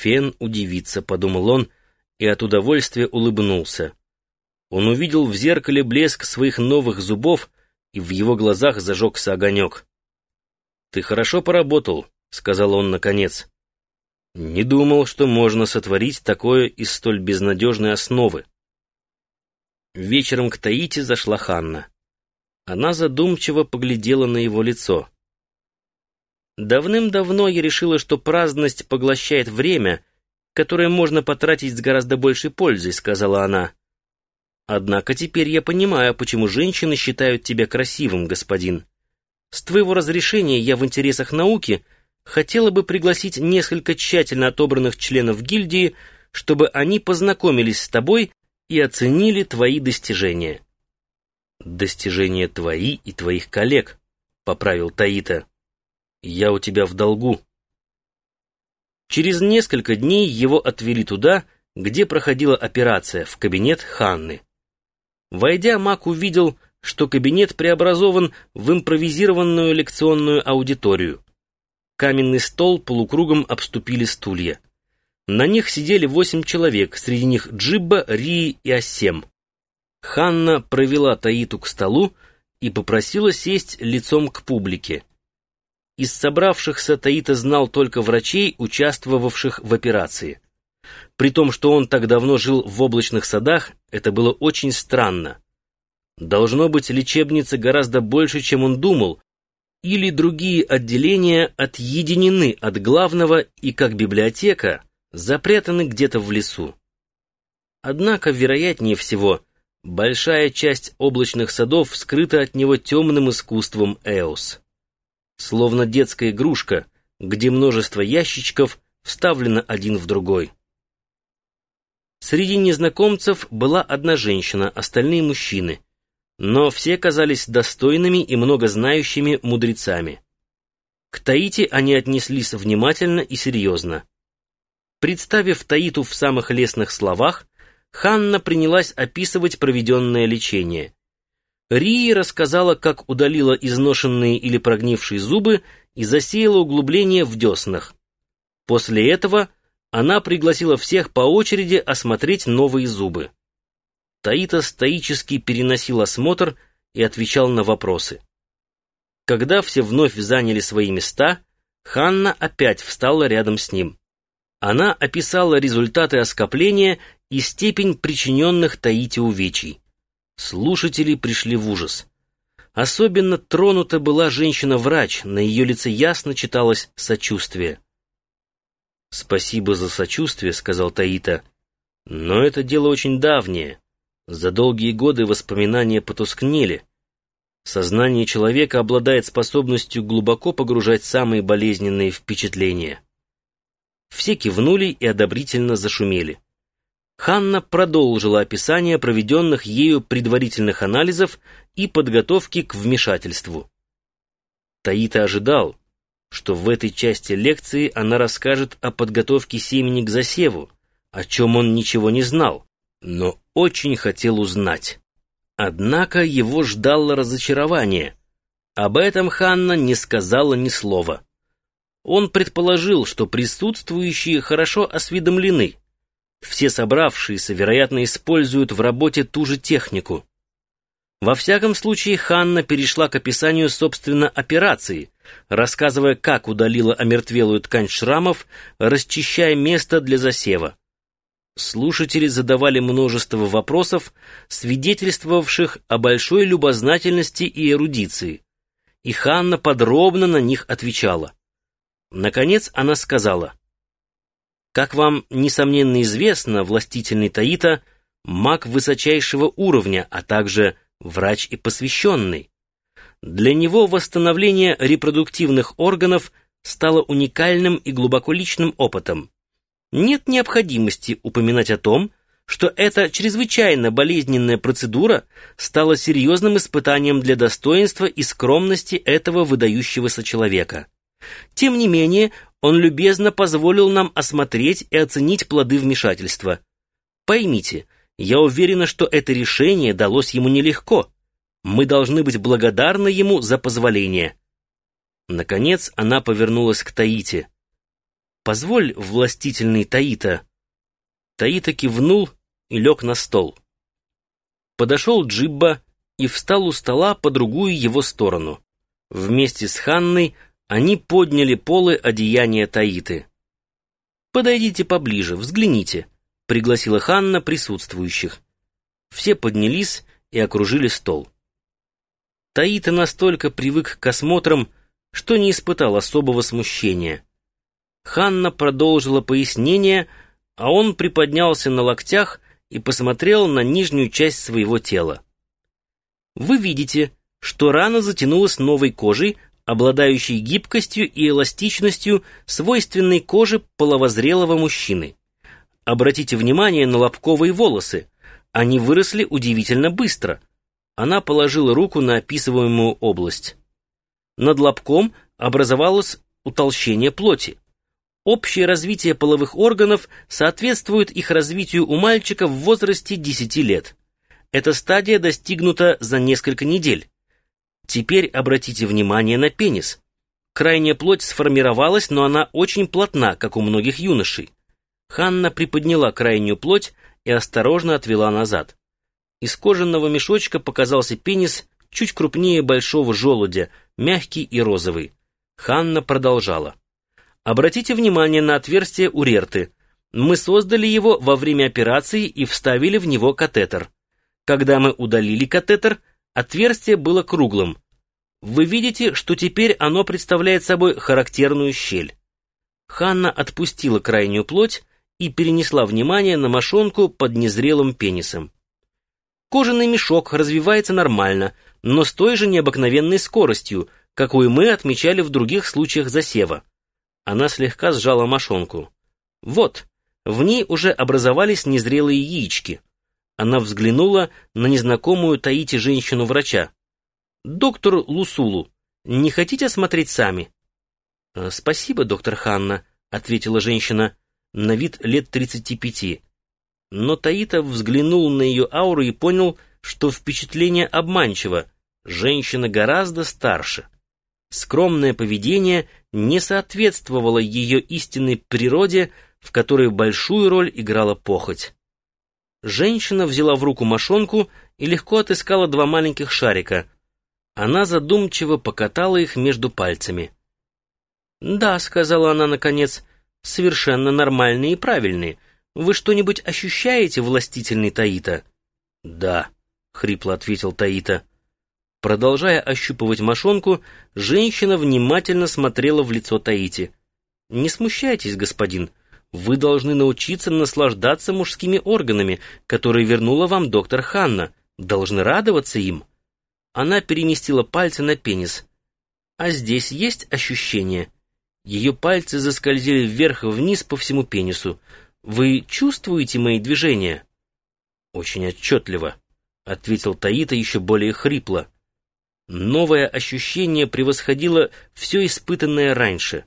Фен удивится, подумал он, и от удовольствия улыбнулся. Он увидел в зеркале блеск своих новых зубов, и в его глазах зажегся огонек. «Ты хорошо поработал», — сказал он наконец. «Не думал, что можно сотворить такое из столь безнадежной основы». Вечером к Таити зашла Ханна. Она задумчиво поглядела на его лицо. Давным-давно я решила, что праздность поглощает время, которое можно потратить с гораздо большей пользой, сказала она. Однако теперь я понимаю, почему женщины считают тебя красивым, господин. С твоего разрешения я в интересах науки хотела бы пригласить несколько тщательно отобранных членов гильдии, чтобы они познакомились с тобой и оценили твои достижения. «Достижения твои и твоих коллег», — поправил Таита. «Я у тебя в долгу». Через несколько дней его отвели туда, где проходила операция, в кабинет Ханны. Войдя, Мак увидел, что кабинет преобразован в импровизированную лекционную аудиторию. Каменный стол полукругом обступили стулья. На них сидели восемь человек, среди них Джибба, Ри и Асем. Ханна провела Таиту к столу и попросила сесть лицом к публике. Из собравшихся Таита знал только врачей, участвовавших в операции. При том, что он так давно жил в облачных садах, это было очень странно. Должно быть, лечебница гораздо больше, чем он думал, или другие отделения отъединены от главного и, как библиотека, запрятаны где-то в лесу. Однако, вероятнее всего, Большая часть облачных садов скрыта от него темным искусством Эос. Словно детская игрушка, где множество ящичков вставлено один в другой. Среди незнакомцев была одна женщина, остальные мужчины, но все казались достойными и многознающими мудрецами. К Таити они отнеслись внимательно и серьезно. Представив Таиту в самых лестных словах, Ханна принялась описывать проведенное лечение. Рии рассказала, как удалила изношенные или прогнившие зубы и засеяла углубление в деснах. После этого она пригласила всех по очереди осмотреть новые зубы. Таита стоически переносил осмотр и отвечал на вопросы. Когда все вновь заняли свои места, Ханна опять встала рядом с ним. Она описала результаты оскопления и степень причиненных Таите увечий. Слушатели пришли в ужас. Особенно тронута была женщина-врач, на ее лице ясно читалось сочувствие. «Спасибо за сочувствие», — сказал Таита. «Но это дело очень давнее. За долгие годы воспоминания потускнели. Сознание человека обладает способностью глубоко погружать самые болезненные впечатления». Все кивнули и одобрительно зашумели. Ханна продолжила описание проведенных ею предварительных анализов и подготовки к вмешательству. Таита ожидал, что в этой части лекции она расскажет о подготовке семени к засеву, о чем он ничего не знал, но очень хотел узнать. Однако его ждало разочарование. Об этом Ханна не сказала ни слова. Он предположил, что присутствующие хорошо осведомлены, все собравшиеся, вероятно, используют в работе ту же технику. Во всяком случае, Ханна перешла к описанию, собственно, операции, рассказывая, как удалила омертвелую ткань шрамов, расчищая место для засева. Слушатели задавали множество вопросов, свидетельствовавших о большой любознательности и эрудиции, и Ханна подробно на них отвечала. Наконец она сказала — как вам, несомненно, известно, властительный Таита — маг высочайшего уровня, а также врач и посвященный. Для него восстановление репродуктивных органов стало уникальным и глубоко личным опытом. Нет необходимости упоминать о том, что эта чрезвычайно болезненная процедура стала серьезным испытанием для достоинства и скромности этого выдающегося человека. Тем не менее, он любезно позволил нам осмотреть и оценить плоды вмешательства. Поймите, я уверена, что это решение далось ему нелегко. Мы должны быть благодарны ему за позволение. Наконец она повернулась к Таите. «Позволь, властительный Таита». Таита кивнул и лег на стол. Подошел Джибба и встал у стола по другую его сторону. Вместе с Ханной они подняли полы одеяния Таиты. «Подойдите поближе, взгляните», — пригласила Ханна присутствующих. Все поднялись и окружили стол. Таита настолько привык к осмотрам, что не испытал особого смущения. Ханна продолжила пояснение, а он приподнялся на локтях и посмотрел на нижнюю часть своего тела. Вы видите, что рана затянулась новой кожей, обладающей гибкостью и эластичностью, свойственной коже половозрелого мужчины. Обратите внимание на лобковые волосы. Они выросли удивительно быстро. Она положила руку на описываемую область. Над лобком образовалось утолщение плоти. Общее развитие половых органов соответствует их развитию у мальчика в возрасте 10 лет. Эта стадия достигнута за несколько недель. Теперь обратите внимание на пенис. Крайняя плоть сформировалась, но она очень плотна, как у многих юношей. Ханна приподняла крайнюю плоть и осторожно отвела назад. Из кожаного мешочка показался пенис чуть крупнее большого желудя, мягкий и розовый. Ханна продолжала. Обратите внимание на отверстие у рерты. Мы создали его во время операции и вставили в него катетер. Когда мы удалили катетер, отверстие было круглым. Вы видите, что теперь оно представляет собой характерную щель. Ханна отпустила крайнюю плоть и перенесла внимание на мошонку под незрелым пенисом. Кожаный мешок развивается нормально, но с той же необыкновенной скоростью, какую мы отмечали в других случаях засева. Она слегка сжала мошонку. Вот, в ней уже образовались незрелые яички. Она взглянула на незнакомую Таити женщину-врача. «Доктор Лусулу, не хотите осмотреть сами?» «Э, «Спасибо, доктор Ханна», — ответила женщина, на вид лет тридцати пяти. Но Таита взглянул на ее ауру и понял, что впечатление обманчиво. Женщина гораздо старше. Скромное поведение не соответствовало ее истинной природе, в которой большую роль играла похоть. Женщина взяла в руку мошонку и легко отыскала два маленьких шарика. Она задумчиво покатала их между пальцами. «Да», — сказала она наконец, — «совершенно нормальные и правильные. Вы что-нибудь ощущаете, властительный Таита?» «Да», — хрипло ответил Таита. Продолжая ощупывать мошонку, женщина внимательно смотрела в лицо Таити. «Не смущайтесь, господин. Вы должны научиться наслаждаться мужскими органами, которые вернула вам доктор Ханна. Должны радоваться им». Она переместила пальцы на пенис. «А здесь есть ощущение?» Ее пальцы заскользили вверх и вниз по всему пенису. «Вы чувствуете мои движения?» «Очень отчетливо», — ответил Таита еще более хрипло. Новое ощущение превосходило все испытанное раньше.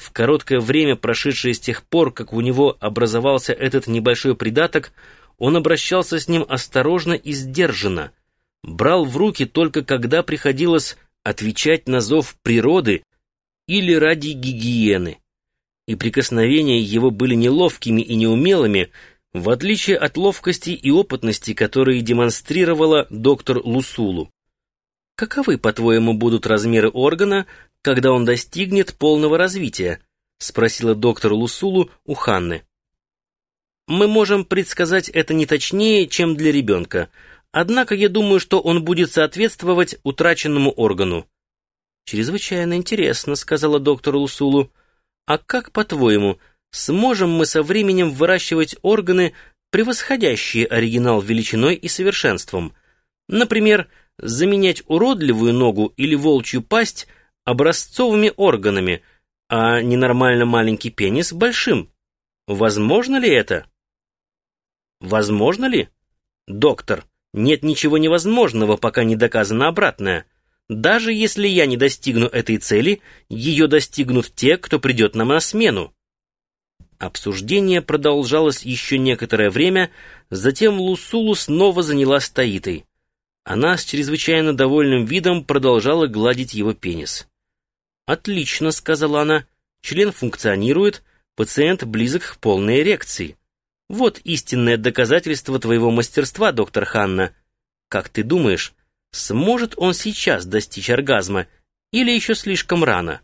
В короткое время, прошедшее с тех пор, как у него образовался этот небольшой придаток, он обращался с ним осторожно и сдержанно, брал в руки только когда приходилось отвечать на зов природы или ради гигиены. И прикосновения его были неловкими и неумелыми, в отличие от ловкости и опытности, которые демонстрировала доктор Лусулу. Каковы, по-твоему, будут размеры органа, когда он достигнет полного развития? Спросила доктор Лусулу у Ханны. Мы можем предсказать это не точнее, чем для ребенка, однако я думаю, что он будет соответствовать утраченному органу. «Чрезвычайно интересно», — сказала доктор Лусулу. «А как, по-твоему, сможем мы со временем выращивать органы, превосходящие оригинал величиной и совершенством? Например, заменять уродливую ногу или волчью пасть образцовыми органами, а ненормально маленький пенис большим. Возможно ли это? Возможно ли? Доктор, нет ничего невозможного, пока не доказано обратное. Даже если я не достигну этой цели, ее достигнут те, кто придет нам на смену. Обсуждение продолжалось еще некоторое время, затем Лусулу снова занялась Таитой. Она с чрезвычайно довольным видом продолжала гладить его пенис. «Отлично», — сказала она, — «член функционирует, Пациент близок к полной эрекции. Вот истинное доказательство твоего мастерства, доктор Ханна. Как ты думаешь, сможет он сейчас достичь оргазма или еще слишком рано?»